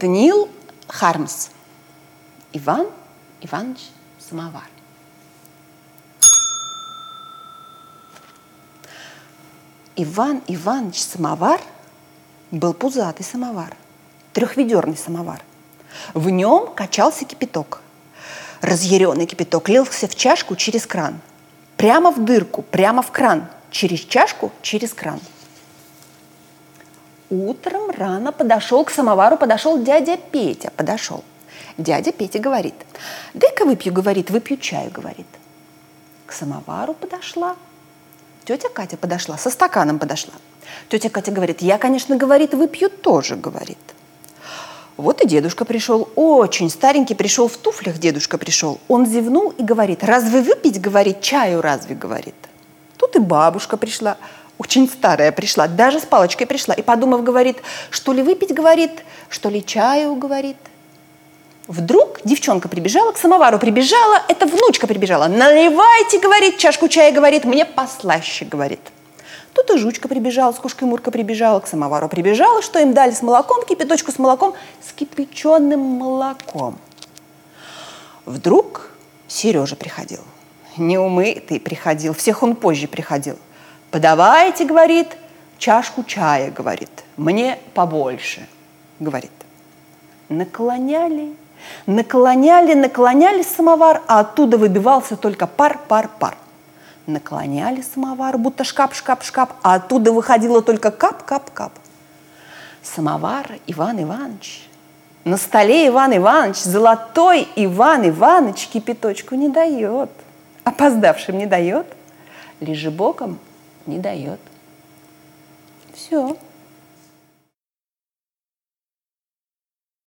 Даниил Хармс. Иван Иванович Самовар. Иван Иванович Самовар был пузатый самовар, трехведерный самовар. В нем качался кипяток. Разъяренный кипяток лился в чашку через кран. Прямо в дырку, прямо в кран. Через чашку, через кран. Утром рано подошел к самовару, подошел дядя Петя, подошел. Дядя Петя говорит, дай-ка выпью, говорит, выпью чаю, говорит. К самовару подошла. Тетя Катя подошла, со стаканом подошла. Тетя Катя говорит, я, конечно, говорит, выпью тоже, говорит. Вот и дедушка пришел, очень старенький пришел, в туфлях дедушка пришел. Он зевнул и говорит, разве выпить, говорит, чаю разве, говорит. Тут и бабушка пришла, очень старая пришла, даже с палочкой пришла. И, подумав, говорит, что ли выпить, говорит, что ли чаю, говорит. Вдруг девчонка прибежала, к самовару прибежала, это внучка прибежала. Наливайте, говорит, чашку чая, говорит, мне послаще, говорит. Тут и жучка прибежала, с кошкой Мурка прибежала, к самовару прибежала, что им дали с молоком, кипяточку с молоком, с кипяченым молоком. Вдруг Сережа приходил. Неумытый приходил, всех он позже приходил – подавайте, говорит, чашку чая, говорит, мне побольше, говорит. Наклоняли, наклоняли, наклоняли самовар, а оттуда выбивался только пар, пар, пар. Наклоняли самовар, будто шкап, шкап, шкап, а оттуда выходило только кап, кап, кап. Самовар Иван Иванович. На столе Иван Иванович, золотой Иван Иванович кипяточку не дает. Опоздавшим не дает. Лежебоком не дает. Все.